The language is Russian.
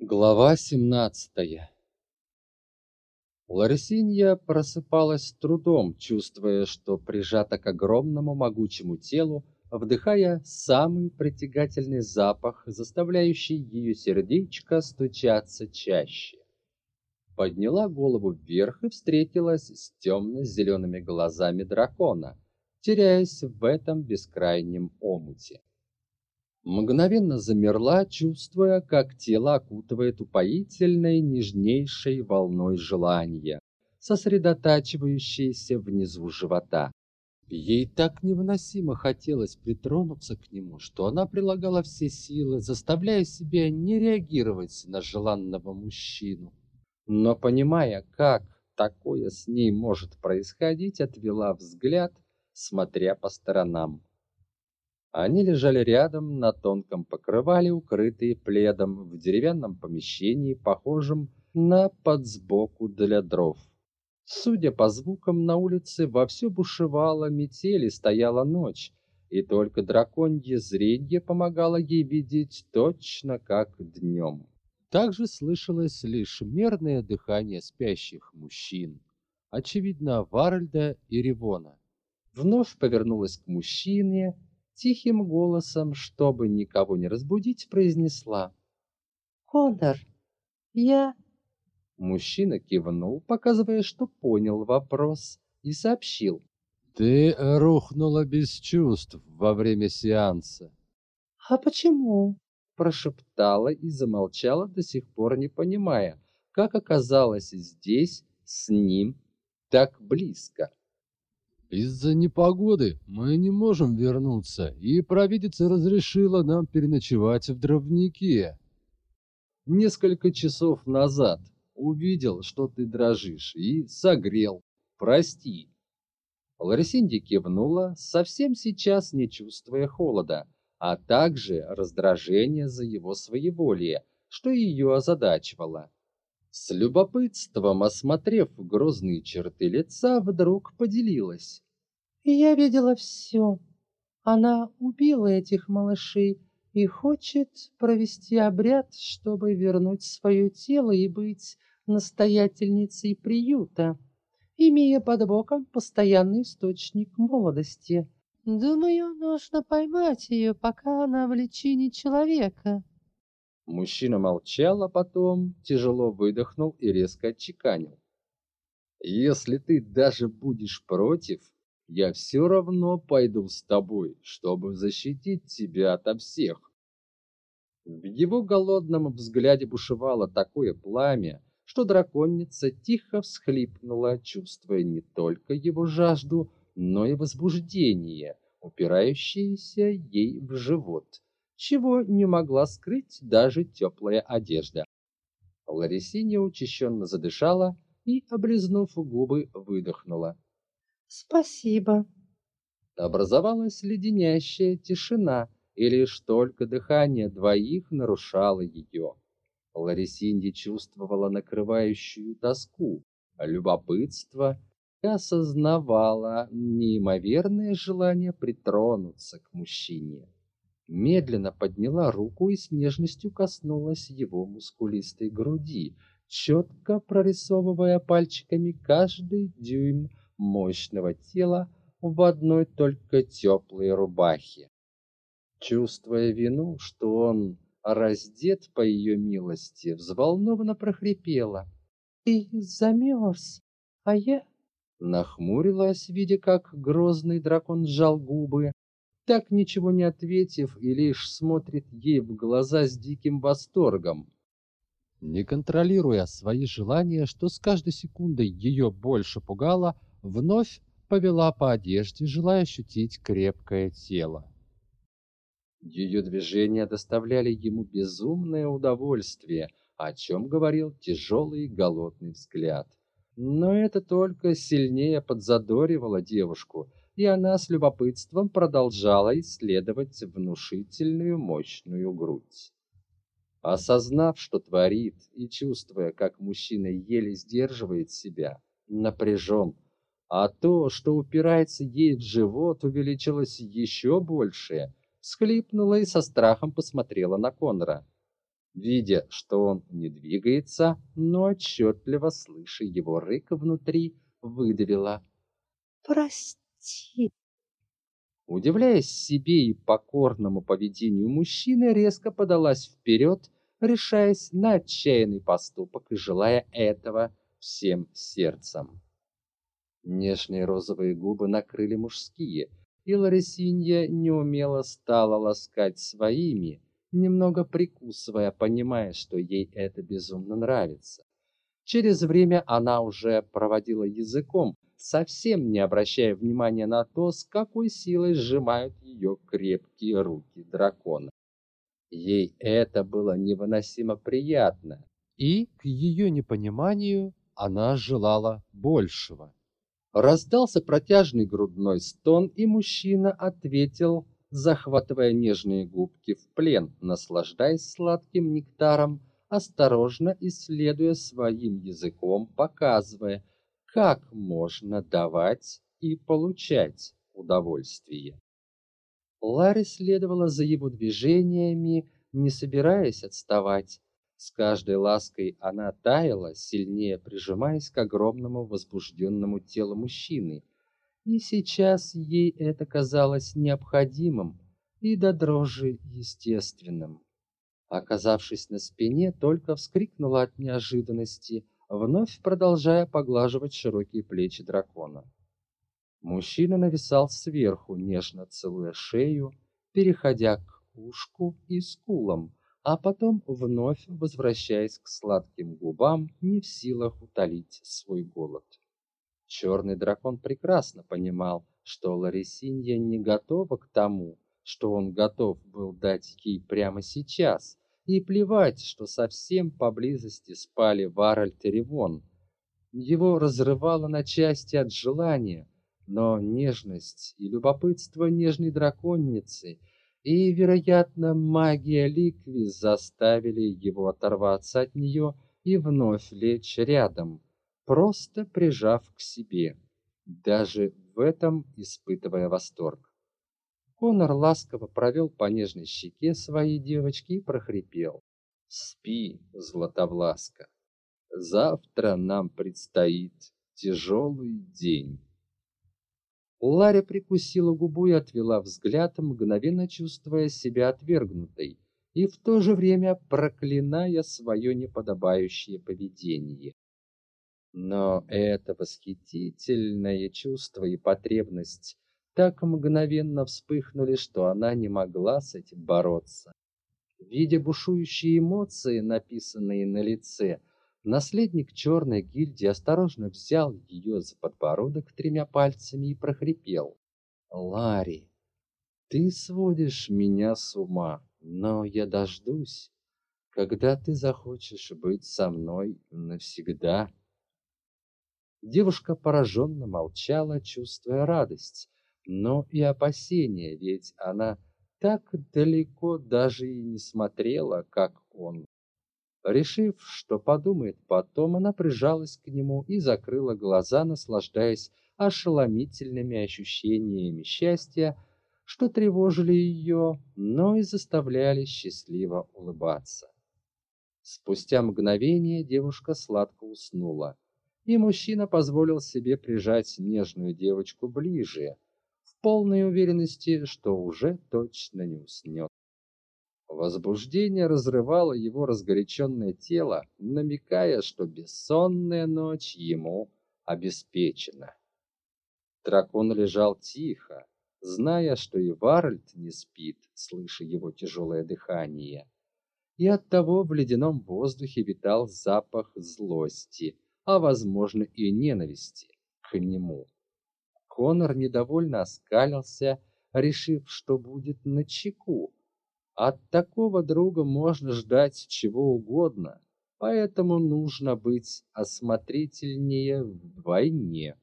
Глава 17 Ларисинья просыпалась с трудом, чувствуя, что прижата к огромному могучему телу, вдыхая самый притягательный запах, заставляющий ее сердечко стучаться чаще. Подняла голову вверх и встретилась с темно-зелеными глазами дракона, теряясь в этом бескрайнем омуте мгновенно замерла, чувствуя, как тело окутывает упоительной нежнейшей волной желания, сосредотачивающейся внизу живота. Ей так невыносимо хотелось притронуться к нему, что она прилагала все силы, заставляя себя не реагировать на желанного мужчину. Но понимая, как такое с ней может происходить, отвела взгляд, смотря по сторонам. Они лежали рядом на тонком покрывале, укрытые пледом в деревянном помещении, похожем на подсбоку для дров. Судя по звукам, на улице вовсю бушевала метель и стояла ночь, и только драконье зрение помогало ей видеть точно как днем. Также слышалось лишь мерное дыхание спящих мужчин, очевидно, Варальда и Ревона. Вновь повернулась к мужчине тихим голосом, чтобы никого не разбудить, произнесла. «Конор, я...» Мужчина кивнул, показывая, что понял вопрос, и сообщил. «Ты рухнула без чувств во время сеанса». «А почему?» Прошептала и замолчала, до сих пор не понимая, как оказалась здесь с ним так близко. Из-за непогоды мы не можем вернуться, и провидица разрешила нам переночевать в дровнике. Несколько часов назад увидел, что ты дрожишь, и согрел. Прости. Ларисинди кивнула, совсем сейчас не чувствуя холода, а также раздражения за его своеволие, что ее озадачивало. С любопытством осмотрев грозные черты лица, вдруг поделилась. «Я видела все. Она убила этих малышей и хочет провести обряд, чтобы вернуть свое тело и быть настоятельницей приюта, имея под боком постоянный источник молодости. Думаю, нужно поймать ее, пока она в лечении человека». Мужчина молчал, а потом тяжело выдохнул и резко отчеканил. «Если ты даже будешь против, я все равно пойду с тобой, чтобы защитить тебя ото всех». В его голодном взгляде бушевало такое пламя, что драконица тихо всхлипнула, чувствуя не только его жажду, но и возбуждение, упирающееся ей в живот чего не могла скрыть даже теплая одежда. Ларисинья учащенно задышала и, облизнув губы, выдохнула. «Спасибо». Образовалась леденящая тишина, и лишь только дыхание двоих нарушало ее. Ларисинья чувствовала накрывающую тоску, любопытство и осознавала неимоверное желание притронуться к мужчине медленно подняла руку и с нежностью коснулась его мускулистой груди, четко прорисовывая пальчиками каждый дюйм мощного тела в одной только теплой рубахе. Чувствуя вину, что он раздет по ее милости, взволнованно прохрипела. «Ты замерз, а я...» Нахмурилась, видя, как грозный дракон сжал губы, так ничего не ответив и лишь смотрит ей в глаза с диким восторгом. Не контролируя свои желания, что с каждой секундой ее больше пугало, вновь повела по одежде, желая ощутить крепкое тело. Ее движения доставляли ему безумное удовольствие, о чем говорил тяжелый голодный взгляд. Но это только сильнее подзадоривало девушку, и она с любопытством продолжала исследовать внушительную мощную грудь. Осознав, что творит, и чувствуя, как мужчина еле сдерживает себя, напряжен, а то, что упирается ей в живот, увеличилось еще больше, всхлипнула и со страхом посмотрела на Конора. Видя, что он не двигается, но отчетливо слыша его рык внутри, выдавила «Прости». Удивляясь себе и покорному поведению мужчины, резко подалась вперед, решаясь на отчаянный поступок и желая этого всем сердцем. Нежные розовые губы накрыли мужские, и Ларисинья неумело стала ласкать своими, немного прикусывая, понимая, что ей это безумно нравится. Через время она уже проводила языком, совсем не обращая внимания на то, с какой силой сжимают ее крепкие руки дракона. Ей это было невыносимо приятно, и, к ее непониманию, она желала большего. Раздался протяжный грудной стон, и мужчина ответил захватывая нежные губки в плен, наслаждаясь сладким нектаром, осторожно исследуя своим языком, показывая, как можно давать и получать удовольствие. Ларри следовала за его движениями, не собираясь отставать. С каждой лаской она таяла, сильнее прижимаясь к огромному возбужденному телу мужчины, и сейчас ей это казалось необходимым и до дрожи естественным. Оказавшись на спине, только вскрикнула от неожиданности, вновь продолжая поглаживать широкие плечи дракона. Мужчина нависал сверху, нежно целуя шею, переходя к ушку и скулам, а потом вновь возвращаясь к сладким губам, не в силах утолить свой голод. Черный дракон прекрасно понимал, что Ларисинья не готова к тому, что он готов был дать ей прямо сейчас, и плевать, что совсем поблизости спали Варальд и Ревон. Его разрывало на части от желания, но нежность и любопытство нежной драконницы и, вероятно, магия Ликви заставили его оторваться от нее и вновь лечь рядом, просто прижав к себе, даже в этом испытывая восторг. Конор ласково провел по нежной щеке своей девочки и прохрипел. «Спи, Златовласка, завтра нам предстоит тяжелый день». Ларя прикусила губу и отвела взгляд, мгновенно чувствуя себя отвергнутой и в то же время проклиная свое неподобающее поведение. Но это восхитительное чувство и потребность так мгновенно вспыхнули, что она не могла с этим бороться. Видя бушующие эмоции, написанные на лице, наследник черной гильдии осторожно взял ее за подбородок тремя пальцами и прохрипел. «Ларри, ты сводишь меня с ума, но я дождусь, когда ты захочешь быть со мной навсегда». Девушка пораженно молчала, чувствуя радость, но и опасение, ведь она так далеко даже и не смотрела, как он. Решив, что подумает потом, она прижалась к нему и закрыла глаза, наслаждаясь ошеломительными ощущениями счастья, что тревожили ее, но и заставляли счастливо улыбаться. Спустя мгновение девушка сладко уснула и мужчина позволил себе прижать нежную девочку ближе, полной уверенности, что уже точно не уснет. Возбуждение разрывало его разгоряченное тело, намекая, что бессонная ночь ему обеспечена. Дракон лежал тихо, зная, что и Варльд не спит, слыша его тяжелое дыхание. И оттого в ледяном воздухе витал запах злости, а возможно и ненависти к нему. Конор недовольно оскалился, решив, что будет на чеку. От такого друга можно ждать чего угодно, поэтому нужно быть осмотрительнее вдвойне.